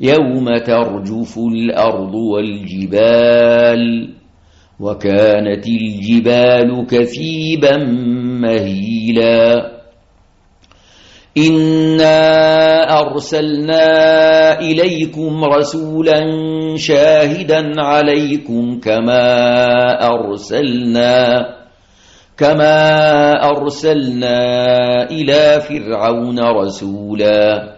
يوم ترجف الأرض والجبال وكانت الجبال كثيبا مهيلا. إنا أرسلنا إليكم رسولا شاهدا عليكم كما أرسلنا كما أرسلنا إلى فرعون رسولا.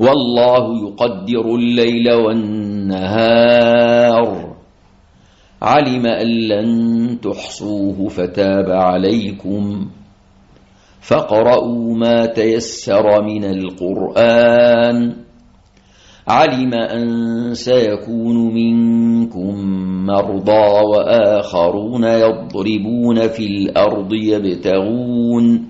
والله يقدر الليل والنهار. علم أن لن تحصوه فتاب عليكم. فاقرؤوا ما تيسر من القرآن. علم أن سيكون منكم مرضى وآخرون يضربون في الأرض يبتغون.